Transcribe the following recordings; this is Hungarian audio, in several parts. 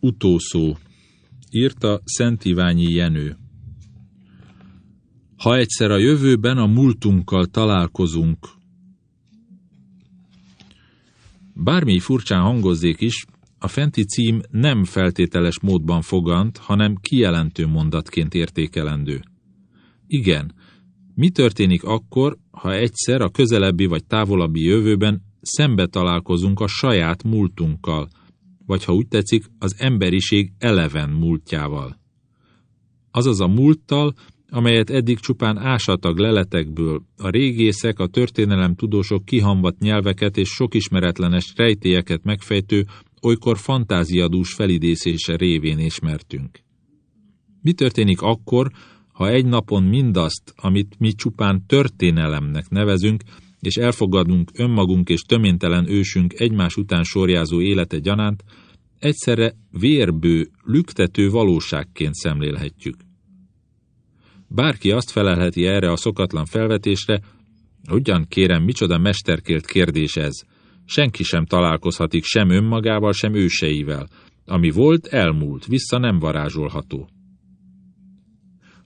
Utószó írta Szent Iványi Jenő. Ha egyszer a jövőben a múltunkkal találkozunk, Bármi furcsán hangozzék is, a fenti cím nem feltételes módban fogant, hanem kijelentő mondatként értékelendő. Igen, mi történik akkor, ha egyszer a közelebbi vagy távolabbi jövőben szembe találkozunk a saját múltunkkal, vagy ha úgy tetszik, az emberiség eleven múltjával. Azaz a múlttal, amelyet eddig csupán ásatag leletekből, a régészek, a történelem tudósok kihamvat nyelveket és sok ismeretlenes rejtélyeket megfejtő, olykor fantáziadús felidészése révén ismertünk. Mi történik akkor, ha egy napon mindazt, amit mi csupán történelemnek nevezünk, és elfogadunk önmagunk és töménytelen ősünk egymás után sorjázó élete gyanánt, egyszerre vérbő, lüktető valóságként szemlélhetjük. Bárki azt felelheti erre a szokatlan felvetésre, ugyan kérem, micsoda mesterkélt kérdés ez. Senki sem találkozhatik sem önmagával, sem őseivel. Ami volt, elmúlt, vissza nem varázsolható.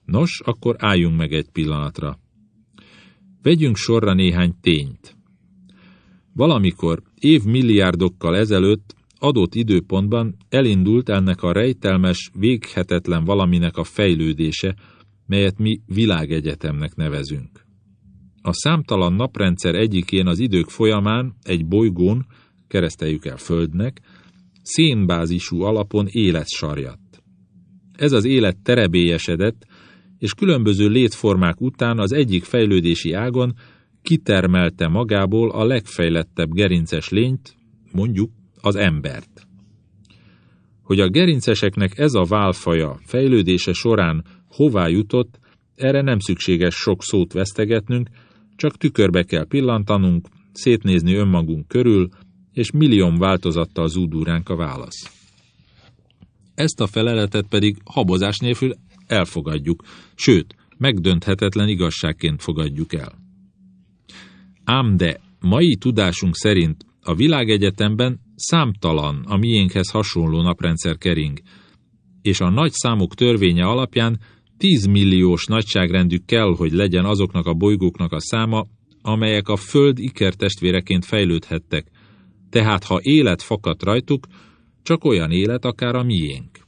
Nos, akkor álljunk meg egy pillanatra. Vegyünk sorra néhány tényt. Valamikor, évmilliárdokkal ezelőtt, adott időpontban elindult ennek a rejtelmes, véghetetlen valaminek a fejlődése, melyet mi világegyetemnek nevezünk. A számtalan naprendszer egyikén az idők folyamán egy bolygón, kereszteljük el Földnek, szénbázisú alapon élet sarjadt. Ez az élet terebélyesedett, és különböző létformák után az egyik fejlődési ágon kitermelte magából a legfejlettebb gerinces lényt, mondjuk az embert. Hogy a gerinceseknek ez a válfaja fejlődése során hová jutott, erre nem szükséges sok szót vesztegetnünk, csak tükörbe kell pillantanunk, szétnézni önmagunk körül, és millió változattal zúdul ránk a válasz. Ezt a feleletet pedig habozás nélkül elfogadjuk, sőt, megdönthetetlen igazságként fogadjuk el. Ám de mai tudásunk szerint a világegyetemben számtalan a miénkhez hasonló naprendszer kering, és a nagy számok törvénye alapján 10 milliós nagyságrendű kell, hogy legyen azoknak a bolygóknak a száma, amelyek a Föld ikertestvéreként fejlődhettek, tehát ha élet fakadt rajtuk, csak olyan élet akár a miénk.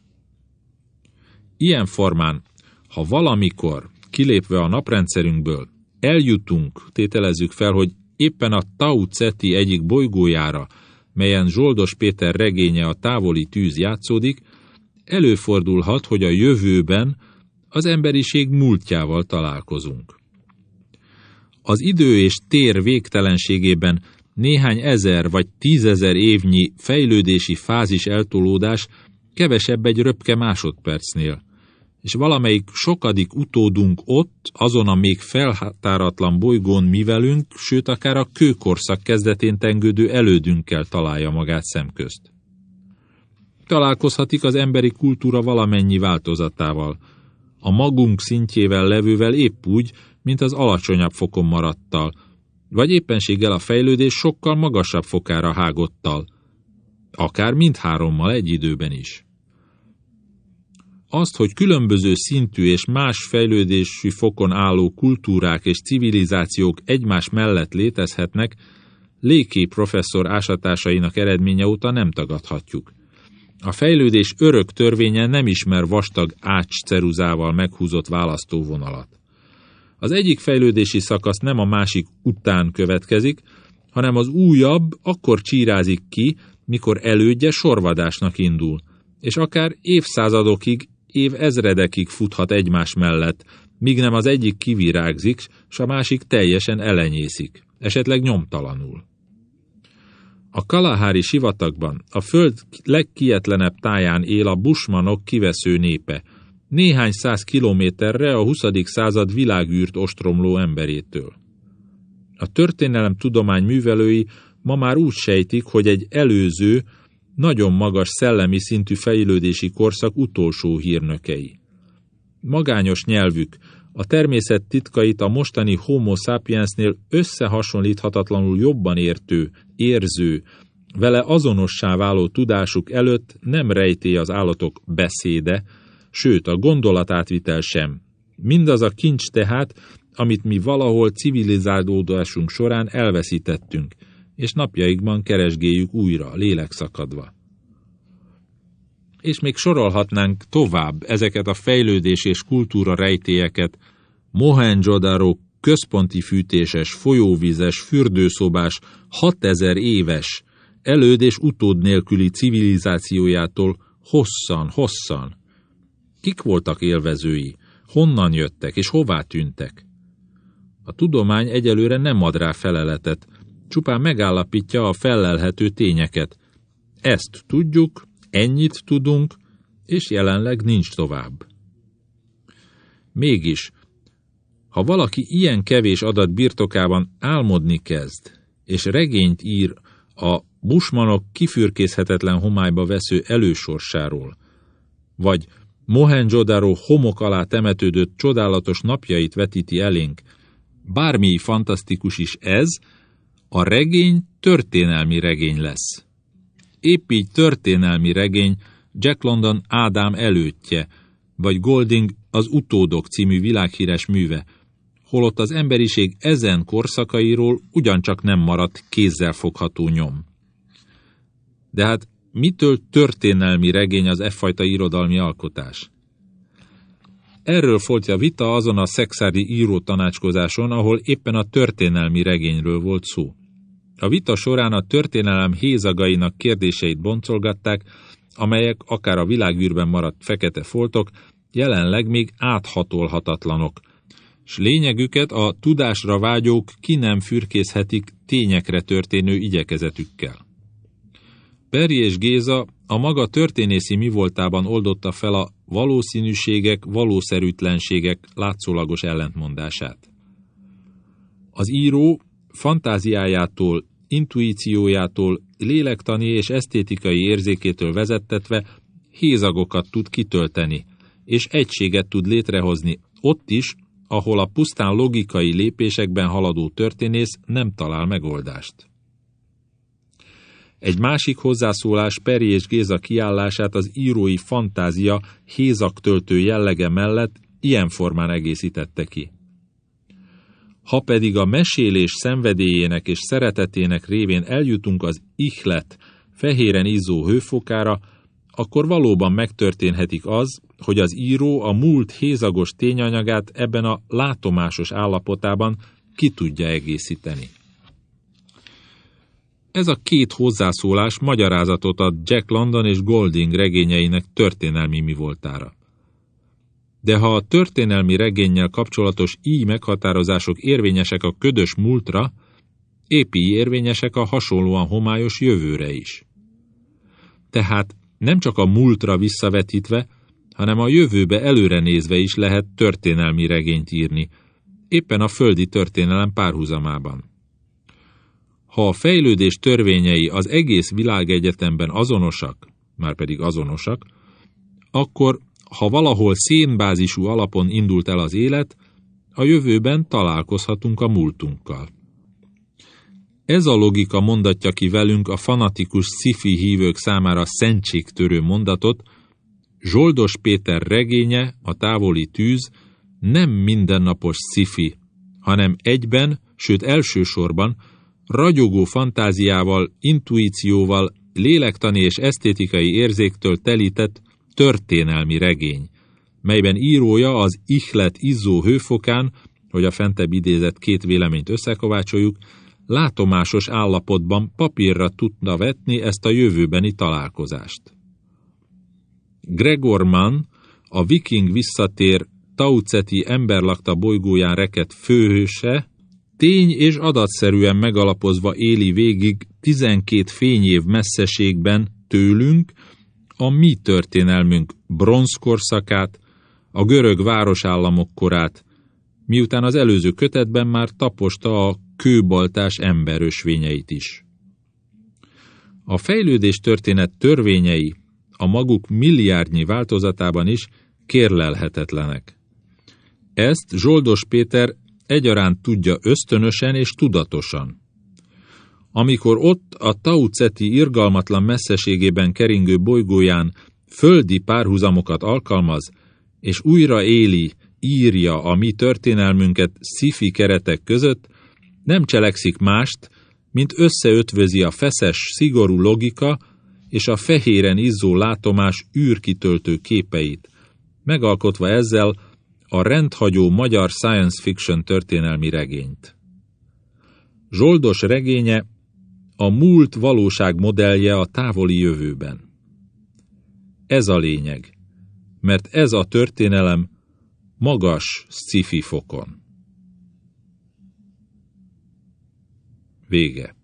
Ilyen formán, ha valamikor, kilépve a naprendszerünkből, eljutunk, tételezzük fel, hogy éppen a Tau Ceti egyik bolygójára, melyen Zsoldos Péter regénye a távoli tűz játszódik, előfordulhat, hogy a jövőben az emberiség múltjával találkozunk. Az idő és tér végtelenségében néhány ezer vagy tízezer évnyi fejlődési fázis eltolódás kevesebb egy röpke másodpercnél, és valamelyik sokadik utódunk ott, azon a még felhatáratlan bolygón mivelünk, sőt akár a kőkorszak kezdetén tengődő elődünkkel találja magát szemközt. Találkozhatik az emberi kultúra valamennyi változatával, a magunk szintjével levővel épp úgy, mint az alacsonyabb fokon maradtal, vagy éppenséggel a fejlődés sokkal magasabb fokára hágottal, akár mindhárommal egy időben is. Azt, hogy különböző szintű és más fejlődési fokon álló kultúrák és civilizációk egymás mellett létezhetnek, Léki professzor ásatásainak eredménye óta nem tagadhatjuk. A fejlődés örök törvénye nem ismer vastag ács ceruzával meghúzott választóvonalat. Az egyik fejlődési szakasz nem a másik után következik, hanem az újabb akkor csírázik ki, mikor elődje sorvadásnak indul, és akár évszázadokig, év ezredekig futhat egymás mellett, míg nem az egyik kivirágzik, s a másik teljesen elenyészik, esetleg nyomtalanul. A Kalahári sivatagban, a föld legkietlenebb táján él a busmanok kivesző népe, néhány száz kilométerre a 20. század világűrt ostromló emberétől. A történelem tudomány művelői ma már úgy sejtik, hogy egy előző, nagyon magas szellemi szintű fejlődési korszak utolsó hírnökei. Magányos nyelvük, a természet titkait a mostani homo sapiensnél összehasonlíthatatlanul jobban értő, érző, vele azonossá váló tudásuk előtt nem rejté az állatok beszéde, sőt a gondolatátvitel sem. Mindaz a kincs tehát, amit mi valahol civilizálódásunk során elveszítettünk, és napjaikban keresgéljük újra, lélekszakadva. És még sorolhatnánk tovább ezeket a fejlődés és kultúra rejtélyeket, Mohenjo-daro központi fűtéses, folyóvízes, fürdőszobás, 6000 éves, előd és utód nélküli civilizációjától hosszan, hosszan. Kik voltak élvezői? Honnan jöttek és hová tűntek? A tudomány egyelőre nem ad rá feleletet, csupán megállapítja a fellelhető tényeket. Ezt tudjuk, ennyit tudunk, és jelenleg nincs tovább. Mégis, ha valaki ilyen kevés adat birtokában álmodni kezd, és regényt ír a busmanok kifürkészhetetlen homályba vesző elősorsáról, vagy Mohenjo-daro homok alá temetődött csodálatos napjait vetíti elénk, bármi fantasztikus is ez, a regény történelmi regény lesz. Épp így történelmi regény Jack London Ádám előttje, vagy Golding az Utódok című világhíres műve, holott az emberiség ezen korszakairól ugyancsak nem maradt kézzel fogható nyom. De hát mitől történelmi regény az e fajta irodalmi alkotás? Erről folytja vita azon a szexári író tanácskozáson, ahol éppen a történelmi regényről volt szó. A vita során a történelem hézagainak kérdéseit boncolgatták, amelyek akár a világűrben maradt fekete foltok, jelenleg még áthatolhatatlanok, s lényegüket a tudásra vágyók ki nem fürkészhetik tényekre történő igyekezetükkel. Peri és Géza a maga történészi mi voltában oldotta fel a valószínűségek, valószerűtlenségek látszólagos ellentmondását. Az író fantáziájától, intuíciójától, lélektani és esztétikai érzékétől vezettetve hézagokat tud kitölteni, és egységet tud létrehozni ott is, ahol a pusztán logikai lépésekben haladó történész nem talál megoldást. Egy másik hozzászólás Peri és Géza kiállását az írói fantázia hézaktöltő jellege mellett ilyen formán egészítette ki. Ha pedig a mesélés szenvedélyének és szeretetének révén eljutunk az ihlet, fehéren izzó hőfokára, akkor valóban megtörténhetik az, hogy az író a múlt hézagos tényanyagát ebben a látomásos állapotában ki tudja egészíteni. Ez a két hozzászólás magyarázatot ad Jack London és Golding regényeinek történelmi mi voltára. De ha a történelmi regénnyel kapcsolatos így meghatározások érvényesek a ködös múltra, épp érvényesek a hasonlóan homályos jövőre is. Tehát nem csak a múltra visszavetítve, hanem a jövőbe előre nézve is lehet történelmi regényt írni, éppen a földi történelem párhuzamában. Ha a fejlődés törvényei az egész világegyetemben azonosak, már pedig azonosak, akkor, ha valahol szénbázisú alapon indult el az élet, a jövőben találkozhatunk a múltunkkal. Ez a logika mondatja ki velünk a fanatikus szifi hívők számára szentségtörő mondatot, Zsoldos Péter regénye, a távoli tűz, nem mindennapos szifi, hanem egyben, sőt elsősorban, ragyogó fantáziával, intuícióval, lélektani és esztétikai érzéktől telített történelmi regény, melyben írója az ihlet izzó hőfokán, hogy a fentebb idézett két véleményt összekovácsoljuk, látomásos állapotban papírra tudna vetni ezt a jövőbeni találkozást. Gregor Mann, a viking visszatér Tauceti emberlakta bolygóján rekett főhőse, tény és adatszerűen megalapozva éli végig 12 fényév messzeségben tőlünk a mi történelmünk bronzkorszakát, a görög városállamok korát, miután az előző kötetben már taposta a kőbaltás emberösvényeit is. A fejlődés történet törvényei a maguk milliárdnyi változatában is kérlelhetetlenek. Ezt Zsoldos Péter egyaránt tudja ösztönösen és tudatosan. Amikor ott a Tau-Ceti irgalmatlan messzeségében keringő bolygóján földi párhuzamokat alkalmaz, és újra éli, írja a mi történelmünket szifi keretek között, nem cselekszik mást, mint összeötvözi a feszes, szigorú logika és a fehéren izzó látomás űrkitöltő képeit, megalkotva ezzel a rendhagyó magyar science fiction történelmi regényt. Zsoldos regénye a múlt valóság modellje a távoli jövőben. Ez a lényeg, mert ez a történelem magas sci fokon. Vége.